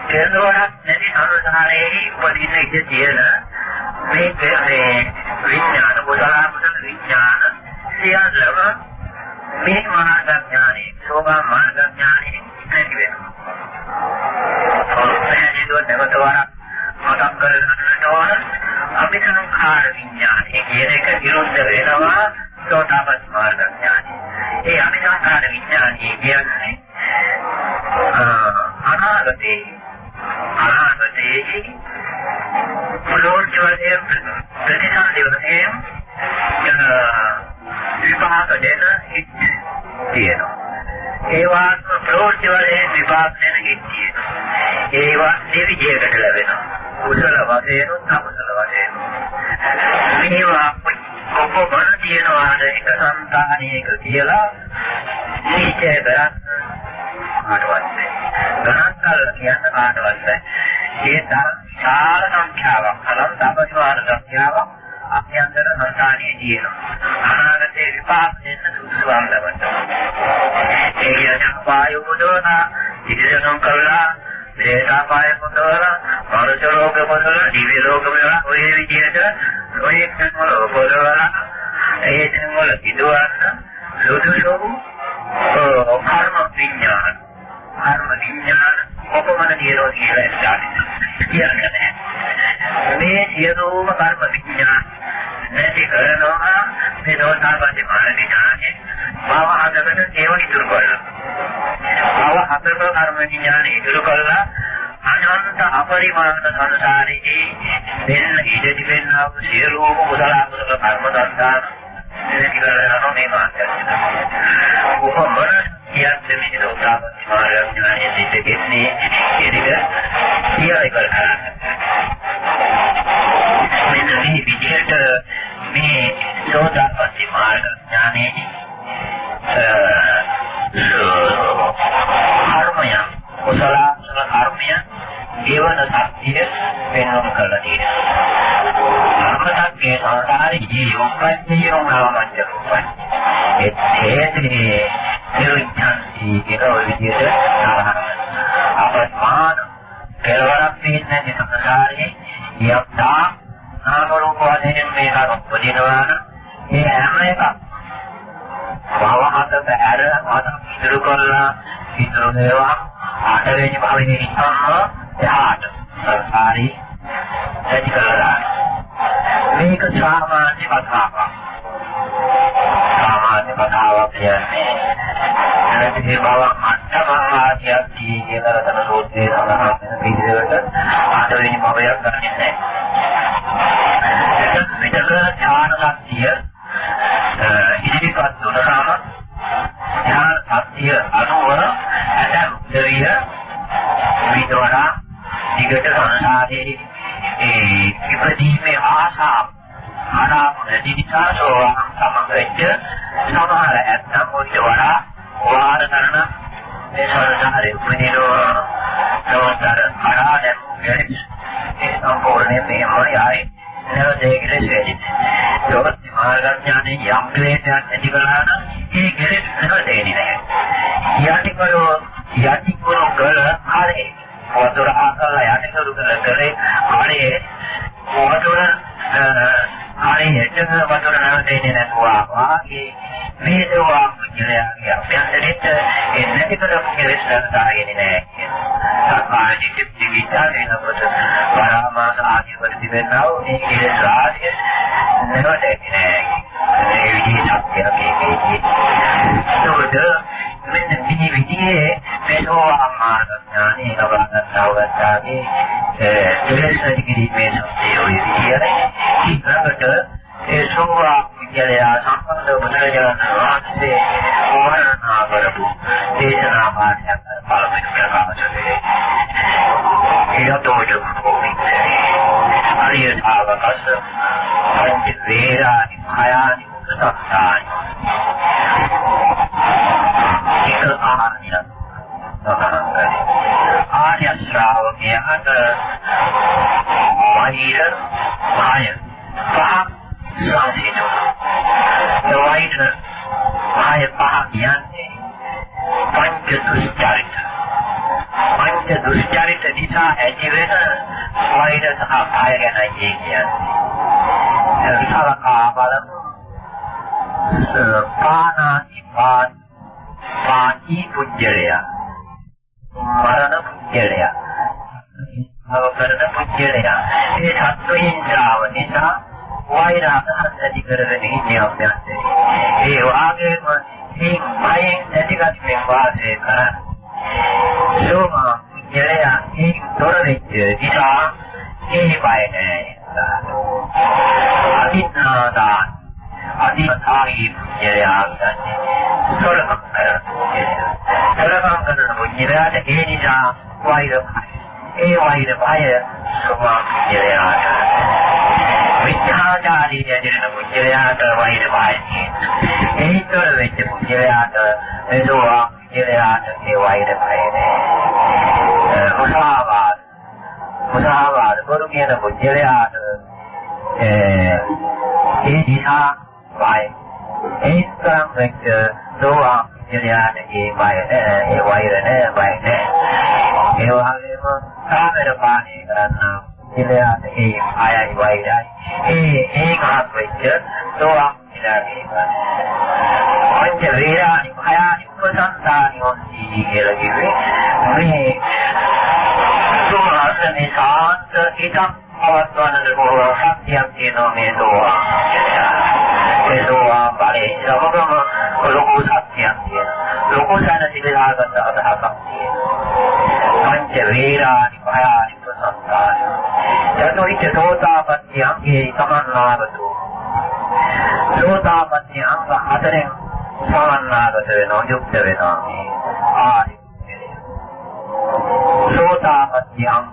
කෙනවරක් නැති සංසාරයේ උපදින ඉඩ තියෙන මේ මේ විඥාන කුසල කුසල විඥාන සියල්ලම මේ මාර්ග ඥානෙ සෝභා මාර්ග ඥානෙ නැති වෙනවා. ඔන්න නැවත වරක් මතක් කරගන්නට ඕන අභිසංඛාර විඥානය කියන එක විරුද්ධ වෙනවා සෝතාපට්ටි මාර්ග ඥානය. ඒ අභිසංඛාර විඥානය කියන්නේ අනාගතේ අනාගතේ ප්‍රෝජ්‍යවලේ ප්‍රතිසන්දි වශයෙන් විපාක දෙන හිත් තියෙනවා. ඒවා ප්‍රෝජ්‍ය වලින් විපාක දෙන හිත් තියෙනවා. ඒවා දෙවිදියකට ලැබෙනවා. කුසල වශයෙන් අකුසල වශයෙන්. මේවා කොපමණ තියනවාද එක సంతානයක කියලා නිශ්චය කරන්න කාටවත් නැහැ. ගණන් කරලා කියන්න කාටවත් නැහැ. ඒ තරම් විශාල සංඛ්‍යාවක් අනන්ත අපරිවාර සංඛ්‍යාවක් අභ්‍යන්තර සංසාරයේ තියෙනවා. අනාගතේ විපාක දෙන්න සුදුසු වන්දමට. ඒ කියන්නේ පායු මුදවන ඉදිරියටම කරලා දේශාපාය මුදවන මනුෂ්‍ය රෝග මුදවන දිව්‍ය රෝග මුදවන ඔය විදිහට ඔය එක්කවල පොදවන ඒ දෙනවල ඉදවන්න සුදුසු කර්ම විඥාන කර්ම විඥාන කොපමණ දියරෝ කියලා ඉස්සාරින් කියන්නේ නැහැ. මේ සියලුම කර්ම විඥාන නැති කරනවා මේ දෝෂාපති මාර්ගිකානේ භව හදකට ඒව ඉතුරු කරනවා. භව හදක කර්ම විඥානේ ඉතුරු කරලා අනන්ත අපරිමාණ සංසාරේ දෙන්න ඉඩ තිබෙනා වූ සියලුම කුසල අකුසල කර්ම දන්දාන නැති කරනවා මේ මාර්ගය. කොහොමද කියන්නේ මේ දෝෂාපති මාර්ගිකානේ සිද්ධ කෙරෙන්නේ කියලා කරලා මෙන්න මේ විදිහට මේ සෝදාපට්ටි මාර්ග ඥානයේ කර්මය කුසල කුසල කර්මය දේවන ශක්තිය වෙනම කරලා තියෙනවා. කර්මතක්ගේ සංසාරේ යොක්කන්නේ යොමවමන්ද රූපයි. ඒ හේතේ නිරුද්ධන්ති කියන ඔය විදිහට අපස්මාන කෙලවරක් තියෙන සංසාරේ යක්තා නාම රූප වශයෙන් මේ කරුණ උපදිනවා නම් මේ හැම එකක් භවහතට ඇර අද ඉදිරි කරලා ඉදිරි වේවා ආටවෙනි භවෙනි ඉස්සම්ම එහාට සංසාරී ඇති කරලා මේක සාමාන්‍ය කතාවක් සාමාන්‍ය කතාවක් කියන්නේ නැතිේ බව අටමහාතියක් දී කියන රතන සූත්‍රයේ සඳහන් වෙන විදිහට ආටවෙනි භවයක් ගන්නෙ නැහැ. විතක ඥාන ශක්තිය ඉදිරිපත් වුණාම ඥාන ශක්තිය අනුව ඇතම් දෙවිය විදවනා දිගට සංසාරයේ ඒ ඉපදීමේ ආශාව ආරාම නැති නිසා සෝවාන් සමගච්ඡ සමහර ඇත්තම් උච්ච වඩා වාර කරන මේ සංසාරේ උපදිනෝ නවතර ආරාදම් ඒ සම්පූර්ණයෙන් මෙහෙමයි ආයේ නැවත ඒකද වෙන්නේ. ඒවත් මාර්ගඥානයේ යම් ක්ලේශයක් ඇති කළා නම් ඒ කෙලෙස් නැවත එන්නේ නැහැ. යටිකරෝ යටිකරෝ කළ හරේ වතුර ආකල්ලා යටිකරෝ කළ කරේ හරේ වතුර හරේ හෙට වතුර නැවත එන්නේ නැතුවා වාගේ මේ දෝවා කුජලයාගේ අභ්‍යන්තරෙත් ඒ නැති කරපු කෙලෙස් නැවතාගෙන නැහැ. සාමාජික ජීවිතය වෙනකොට පරාමාස ආදී වර්ධි වෙනවා මේ කෙලෙස් රාශිය නැවත එන්නේ නැහැ. ඒ විදිහට අපි මේකේ. ඒකද මෙන්න මේ විදිහේ මේකෝ මාර්ග ඥානෙ ලබන්නව ගත්තාගේ ඒ දෙලෙසදි කිරීමේ සම්පේ විදියට ඊළඟට ඒ සෝවා විද්‍යාලය සම්බන්ධ බුදුරජාණන් වහන්සේ වර්ණනා කරපු දේශනා පාඨයක් පළවෙනි ප්‍රකාශනයේ ඒතෝජ කොමිටේ අරියතාවකස පංච වේරානි භයානි සත්තානි ඒක ආහාරය ආර්ය ශ්‍රාවකයාට වෛර මාය පහ සංසිඳුණා. වෛර මාය පහ කියන්නේ පංච දුස්චරිත. පංච දුස්චරිත නිසා ඇතිවෙන වෛර සහ කාය ගැන කියන්නේ. සලකා බලමු. පානාති පාන පාටි පුජ්‍යලය. මරණ පුජ්‍යලය. අවකරණ පුජ්‍යලය. ඒ සත්වහින්ද්‍රාව නිසා වෛරාග ඇති කරගෙන ඉන්නේ අපයන්ට. ඒ වාගේම මේ මයෙන් ඇතිගත් වාසය කරන සෝමා පුජ්‍යලය ඒ තොර වෙච්ච නිසා ඒ බය නැහැ. අදින්නාදාන අදිතාරී පුජ්‍යලයා සොරකම් කරනවා. සොරකම් කරන මුජිරාට ඒ නිසා වෛර භය. ඒ වෛර භය සෝවාන්‍යයාට. විචාචාරී යදින මුජිරයාට වෛර භය. ඒතර වෙච්ච මුජිරයාට එදෝවා මුජිරයාට ඒ වෛර භය නෑ. මුසාවාද. මුසාවාද කරු කියන මුජිරයාට ඒ නිසා වෛර ඒ තරම් වෙච්ච සෝවාන් ඥානයේ වය ඒ වෛර නැහැ වය නැහැ ඒ වගේම සාමර පාණය කරන්නා ඉලයාට ඒ ආයයි වෛරයි. ඒ ඒකත් වෙච්ච සෝවාන් ඥානයේ පංච වේරානි භයානි උපසංතානි හොන්ති කියලා කිව්වේ. මේ සෝවාන් සාන්ත එකක් පවත්වන්නට බොහෝ ශක්තියක් තියෙනවා මේ සෝවාන් ඒ සෝවාන් බලේ සමගම ලොකු සත්‍යයක් තියෙනවා. ලොකු සැනසෙලාගත අදහසක් තියෙනවා. පංච වේරානි භයානි ප්‍රසංකාරය. යතෝයිච සෝතාපට්ටි අංගේ සමන්නාගතු. සෝතාපට්ටි අංග හතරෙන් සමන්නාගත වෙනවා යුක්ත වෙනවා මේ ආරි. සෝතාපට්ටි අංග.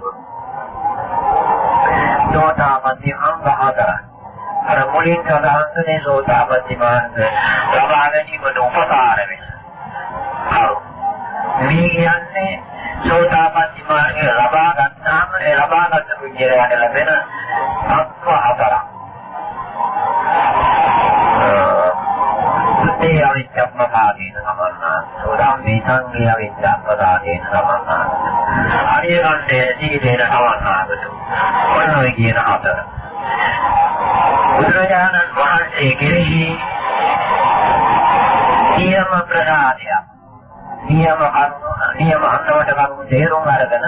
සෝතාපට්ටි අංග හතරයි. අර මුලින් සඳහන් කළේ සෝතාපට්ටි මාර්ග ලබා ගැනීමට උපකාර වෙන. හරි. මේ කියන්නේ සෝතාපට්ටි මාර්ගය ලබා ගන්නාම ඒ ලබාගත් පුජ්‍යලයට ලැබෙන සත්ව හතරක්. සුත්තේ අවිච්ඡප්පදාදීන සමන්නා සෝදාම්මේ සංගේ අවිච්ඡප්පදාදීන සමන්නා ආර්යයන්ගේ සීලේන සමන්නාකට ඔන්න ඔය කියන හතර බුදුරජාණන් වහන්සේ කෙරෙහි නියම ප්‍රසාදයක් නියම නියම අන්නවට කරුණු තේරුම් අරගෙන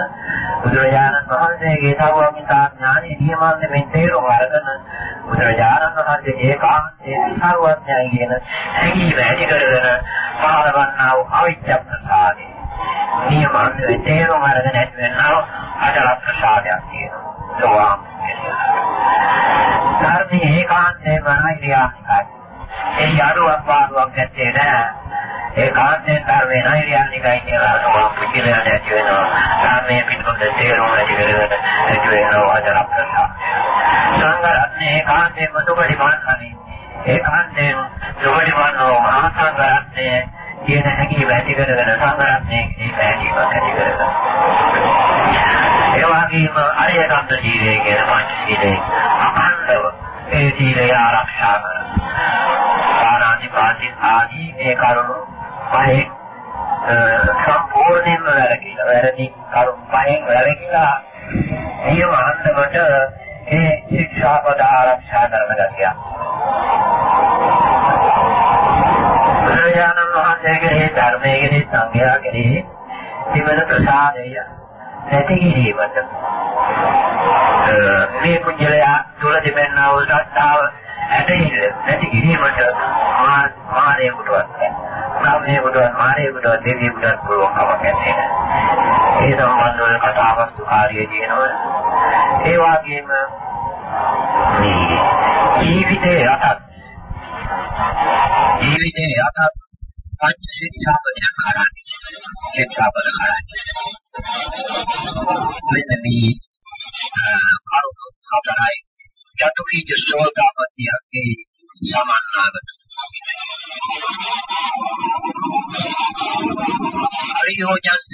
බුදුරජාණන් වහන්සේගේ සර්වඥතා ඥානෙ නියමන්නේ මේ තේරුම් අරගෙන බුදුරජාණන් වහන්සේ ඒකාන්තයේ සර්වඥයි කියන හැඟීම ඇති කරගෙන පහළ ගන්නා වූ අවිච්ඡ ප්‍රසාදේ. නියමන්නේ තේරුම් අරගෙන ඇති වෙනා අටල ප්‍රසාදයක් තියෙනවා. ධර්මයේ ඒකාන්තයෙන්ම නෛර්යානිකයි. ඒ යරුවක් වාරුවක් නැත්තේ නෑ. ඒකාන්තයෙන් ධර්මයේ නෛර්යානිකයි කියලා අනුව පිළිගන්න ඇති වෙනවා. ධර්මයේ පිටුපත තේරුම ඇති කරගෙන ඇති වෙනවා අදර ප්‍රසාර. සංඝරත්නයේ ඒකාන්තයෙන්ම සුපරිමාණනි. ඒකාන්තයෙන් සුපරිමාණෝ මහා සංඝරත්නයේ කියන හැඟීම ඇති කරගෙන සංඝරත්නයේ මේ හැඟීමක් ඇති කරගෙන ඒ වගේම අරියකන්ත සීලය කියන පංච සීලය අඛණ්ඩව ඒ සීලය ආරක්ෂා කරන. ආනාති පාටි ආදී මේ කරුණු පහේ සම්පූර්ණයෙන්ම වැරදිලා වැරදි කරුණු පහෙන් වැරදිලා නියම අන්දමට ඒ ශික්ෂාපද ආරක්ෂා කරන ගතිය. බුදුරජාණන් වහන්සේගේ ධර්මයේ සංඝයාගේ තිබෙන ප්‍රසාදය නැති කිරීමට මේ කුජලයා තුල තිබෙනා වූ ශ්‍රද්ධාව ඇතිහිල නැති කිරීමට මාර්ගය කොටවත් කාමයේකට මානෙකට දෙවියෙකුට පුළුවන් කමක් නැහැ. ඒ සම්බන්ධව කතාවක් කාර්යය කියනවා. ඒ වගේම ජීවිතයේ යටත් ජීවිතයේ යටත් පංච ශික්ෂාපදයක් කරන්නේ. ශික්ෂාපද කරන්නේ. මෙන්න මේ කරුණු හතරයි චතුර්විජ ශ්‍රෝතාපතියගේ සමන්නාගත. හරියෝජස්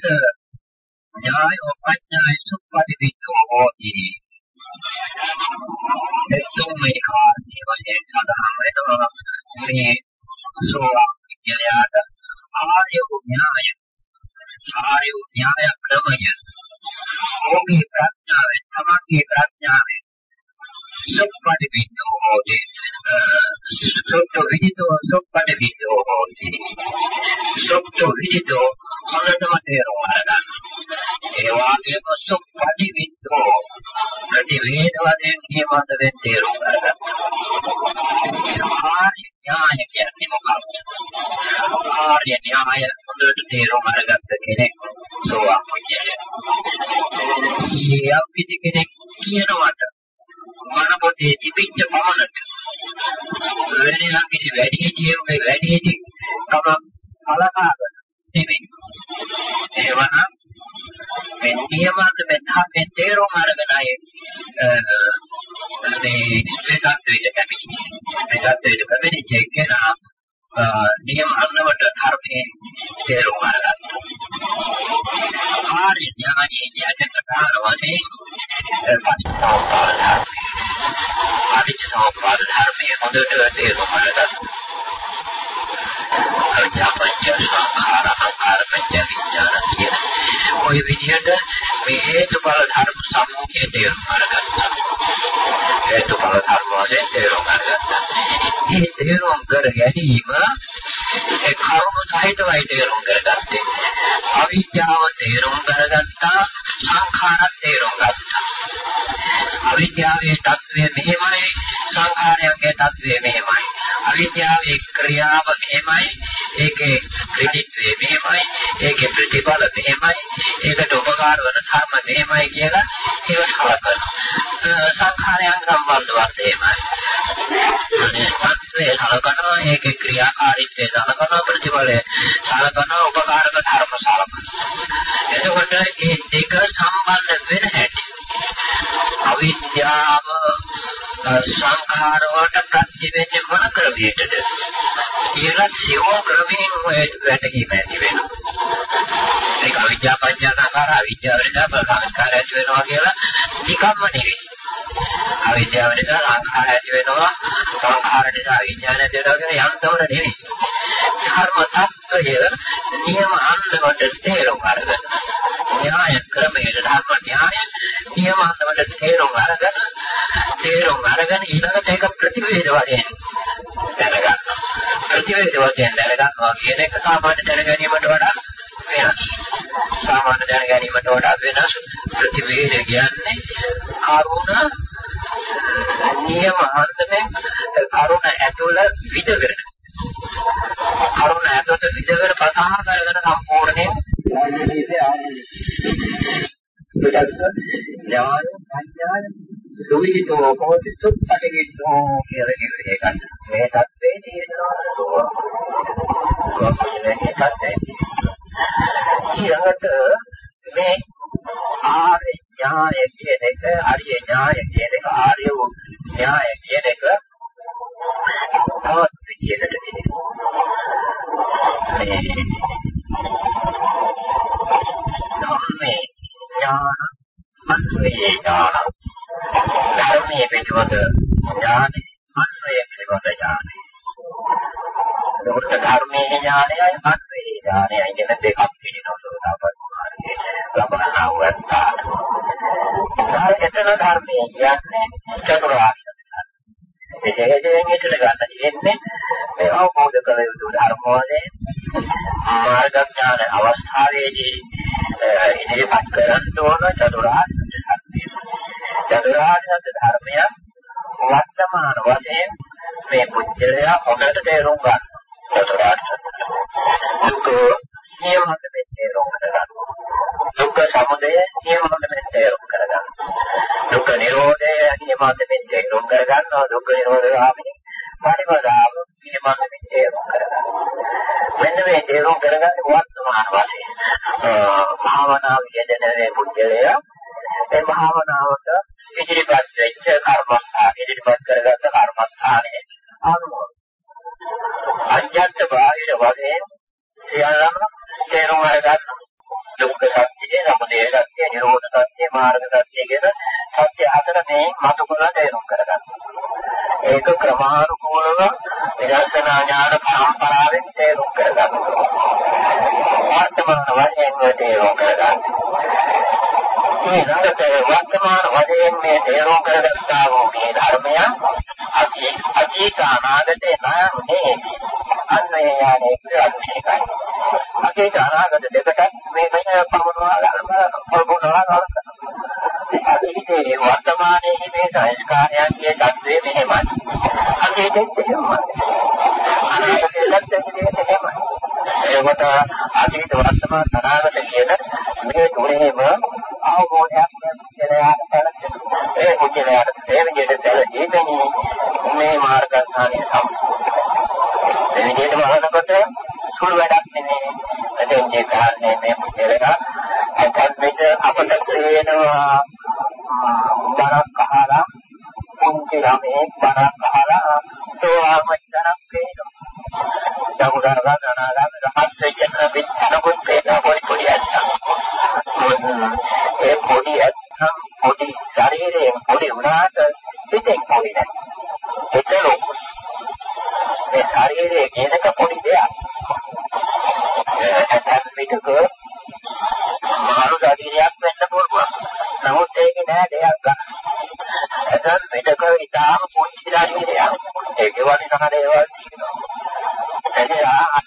ඥායෝ පඤ්ඤාය සුප්පටිවිද්දෝ හෝති. එතකොට මේ කාර්ය වශයෙන් සඳහන් වෙනවා මේ සෝවාන් විද්‍යාලයට ආර්ය ඥාය ආර්ය ඥාය ක්‍රමය ඕකේ ප්‍රඥාවෙන් තමන්ගේ ප්‍රඥාවෙන් සුප්පටි විද්‍යෝ හෝති සුප්පටි විද්‍යෝ සුප්පටි විද්‍යෝ හෝති සුප්පටි විද්‍යෝ හොඳටම තේරුම් අරගන්න ඒ වගේම සුප්පටි විද්‍යෝ ප්‍රතිවේද වශයෙන් නියමත වෙන්න තේරුම් අරගන්න ආර්ය ඥාය කියන්නේ මොකක්ද ආර්ය ඥාය හොඳට තේරුම් අරගත්ත කෙනෙක් සෝවාන් කියන්නේ යම් කිසි කෙනෙක් කියනවට මන පොතේ තිබිච්ච පමණට වෙන යම් කිසි වැඩිහිටියෙකුගේ වැඩිහිටි තම කලකාරක නෙමෙයි ඒවනම් මේ නියමත මෙතන තේරුම් අරගෙනයි මේ ස්වේතත්වයට කැපී ස්වේතත්වයට පැමිණිච්ච කෙනා නියම අන්නවට ධර්මයේ තේරුම් අරගත්තා. ආර්ය ඥානයේ ඥානකතාර වශයෙන් පටිච්චසමුප්පාද පටිච්චසමුප්පාද ධර්මයේ හොඳට තේරුම් අරගත්තා. අවිද්‍යාපච්ච සංඛාර සංඛාර පච්ච විඥාන කියන ওই විදිහට මේ හේතුඵල ධර්ම සමූහයේ තේරුම් අරගත්තා. හේතුඵල ධර්ම වශයෙන් තේරුම් අරගත්තා. මේ තේරුම් කර ගැනීම ඒ කර්ම සහිතවයි තේරුම් කරගත්තේ. අවිද්‍යාව තේරුම් කරගත්තා සංඛාර තේරුම් ගත්තා. අවිද්‍යාවේ தත්වය මෙහෙමයි සංඛාරයන්ගේ தත්වය මෙහෙමයි. අවිද්‍යාවේ ක්‍රියාව මෙහෙමයි ඒකේ ක්‍රිඩිට්වේ මෙහෙමයි ඒකේ ප්‍රතිඵල මෙහෙමයි ඒකට උපකාර වන ධර්ම මෙහෙමයි කියලා ඒක සලකන සංඛාරයන් සම්බන්ධවත් එහෙමයි. අනේ සලකනවා ඒකේ ක්‍රියාකාරීත්වය සලකනවා ප්‍රතිඵලය සලකනවා උපකාරක ධර්ම සලකනවා. එතකොට මේ දෙක සම්බන්ධ වෙන හැටි. අවිද්‍යාව සංඛාර වලට ප්‍රති වෙන්නේ මොන ක්‍රමයකටද කියලා සියෝ ක්‍රමයෙන් වැටහීම ඇති වෙනවා. ඒක අවිද්‍යාව පත්‍ය සංඛාර අවිද්‍යාව නිසා සංස්කාර ඇති වෙනවා කියලා නිකම්ම නෙවෙයි. අවිද්‍යාව නිසා සංඛාර ඇති වෙනවා. සංඛාර නිසා විඥාන ඇති වෙනවා කියන යන්තම නෙවෙයි ධර්ම තත්ත්වය නියම අන්දමට තේරුම් අරගන්න න්‍යාය ක්‍රමයේ ධර්ම න්‍යාය නියම අන්දමට තේරුම් අරගෙන තේරුම් අරගෙන ඊළඟට ඒක ප්‍රතිවේද වශයෙන් දැනගන්න. ප්‍රතිවේද වශයෙන් දැනගන්නවා කියන එක සාමාන්‍ය දැනගැනීමට වඩා වෙනස් සාමාන්‍ය දැනගැනීමට වඩා වෙනස් ප්‍රතිවේද කියන්නේ කරුණ නියම අන්දමෙන් කරුණ ඇතුළ විදගෙන කරුණ ඇතුළත විදගෙන පසහා කරගෙන සම්පූර්ණයෙන් ඥාන පඤ්ඤාය සුවිහිතෝ කෝටි සුත්තටිවිතෝ කියලා කිව්වේ ඒකත්. මේ தත්ත්වේ තියෙනවා. කොහොමද මේ தත්ත්වේ ඊළඟට මේ ආර්ය ඥාය කියන එක ආර්ය ඥාය කියන එක ආර්ය වූ ඥාය කියන එක තවත් විදිහකට මේ ධම්මේ ඥාන අත්වේ ඥාන. ධර්මයේ පිටවද ඥාන අත්වේ පිටවද ඥාන. ඒකට ධර්මයේ ඥානයයි අත්වේ ඥානයයි කියන දෙකක් තියෙනවා සෝතාපට්ටි මාර්ගයේ ලබනා වත්තා එතන ධර්මයේ කියන්නේ චතුරාර්ය විශේෂයෙන් හිතට ගන්න තියෙන්නේ මේ අවබෝධ කළ යුතු ධර්ම වශයෙන් මාර්ග ඥාන අවස්ථාවේදී ඉදිරිපත් කරන්න ඕන චතුරාර්ය සත්‍ය. චතුරාර්ය සත්‍ය ධර්මය වර්තමාන වශයෙන් මේ පුජ්‍යලයා හොඳට තේරුම් ගන්න. කොටරාට දුක නියමකට මේ තේරුම් කරගන්න. දුක් සමුදය නියමකට මේ තේරුම් කරගන්න. දුක් නිරෝධය නියමකට මේ තේරුම් කරගන්නවා. දුක් නිරෝධය ආමේ පරිවදාව නියමකට මේ තේරුම් කරගන්න. මෙන්න මේ තේරුම් කරගන්න වර්තමාන වශයෙන් භාවනා විදනනේ පුද්ගලය ඒ භාවනාවට ඉදිරිපත් වෙච්ච කර්මස්ථාන ඉදිරිපත් කරගත්ත කර්මස්ථානයේ අනුමත අඤ්ඤත් බාහිර වශයෙන් සියල්ලම තේරුම් අරගන්න දුක්ඛ සත්‍යය, සමුදය සත්‍යය, නිරෝධ සත්‍යය, මාර්ග සත්‍යය කියන සත්‍ය හතර මේ මතු කරලා තේරුම් කරගන්න. ඒක ක්‍රමානුකූලව විදර්ශනා ඥාන පරම්පරාවෙන් තේරුම් කරගන්න. වර්තමාන වශයෙන් තේරුම් කරගන්න. මේ ළඟට වර්තමාන වශයෙන් මේ තේරුම් කරගත්තා වූ මේ ධර්මය අතීත අනාගතේ නාමනේ අන්නේ යානේ කියන්නේ අතීත අනාගත දෙකට මේ මෙන්න පමනවා ගන්න පොරබුණා අතීතේ වර්තමානයේ මේ සංස්කාරයන්ගේ தත්ත්වය මෙහෙමයි අතීතෙත් එහෙමයි අනාගතෙත් එහෙමයි ඒකට අතීත වර්තමාන අනාගත කියන මේ තුනේම අවබෝධයක් ලැබෙනවා ඒ මුචලයට ඒ විදිහට සැලකීමේ මේ මාර්ගස්ථානයේ සම් මේ විදිහට බලනකොට සුළු වැඩක් නෙමෙයි එතෙන් මේ කාරණේ මේ මුචලක අකල් මෙත අපට තේනවා බරක් අහලා පුංචි ළමේ බරක් අහලා සෝවාමච්චනක් පේනවා. දකුණාරගා අනාගත රහත් වෙච්ච කෙනෙක් අනුකුත් පේනවා පොඩි පොඩි අස්සක් ඒ පොඩි අස්සම් පොඩි ශරීරයෙන් පොඩි වුණාට හිතෙන් පොඩි නැහැ ඒක ලොකු. මේ ශරීරයේ කියනක පොඩි දෙයක්. ඇතත් පිටක මානව ශරීරයක් වෙන්න පුළුවන් නමුත් ඒක නෑ දෙයක් ගන්න ඇතත් පිටක ඉතාම පොඩි ශරීරයක් ඒක වගේ තමයි දේවල් තියෙනවා එනිසා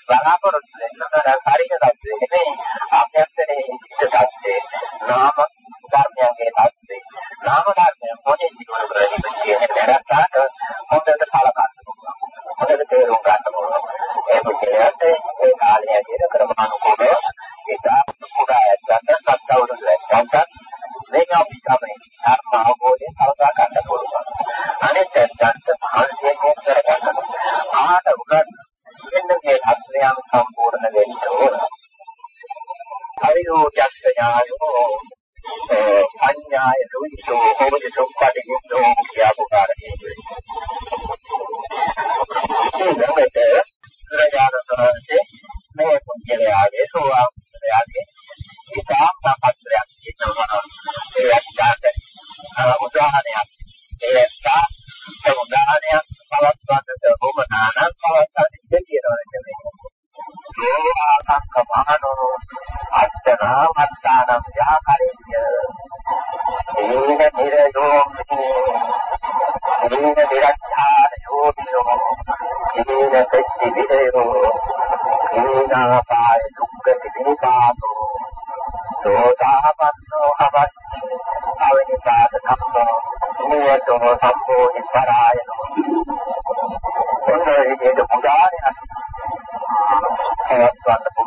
විදිහට උදාහරණයක් පවත්වන්න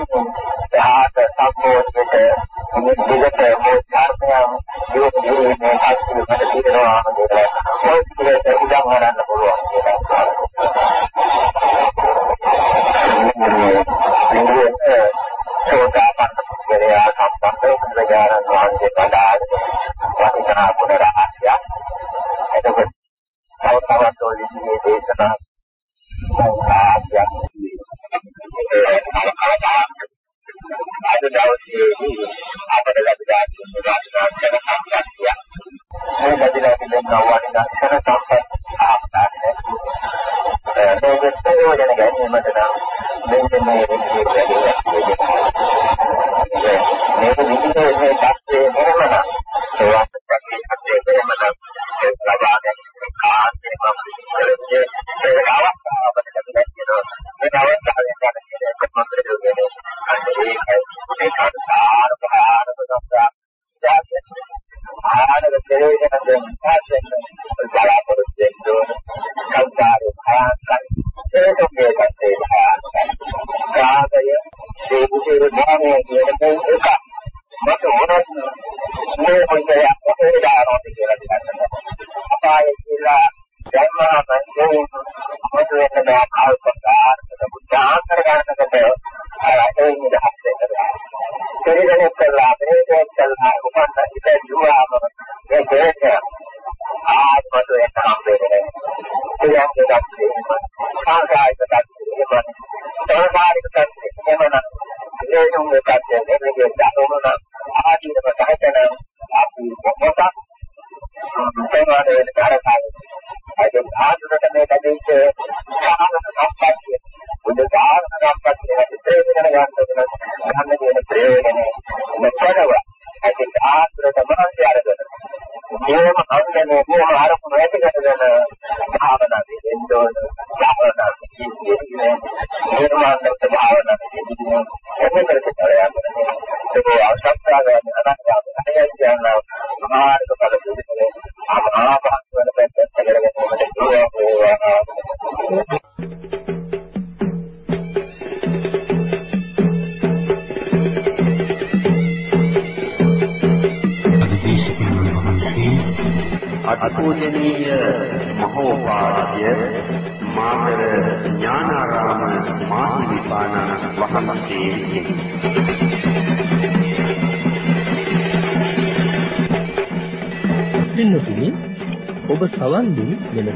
พยายามจะดับเสียงข้างกาย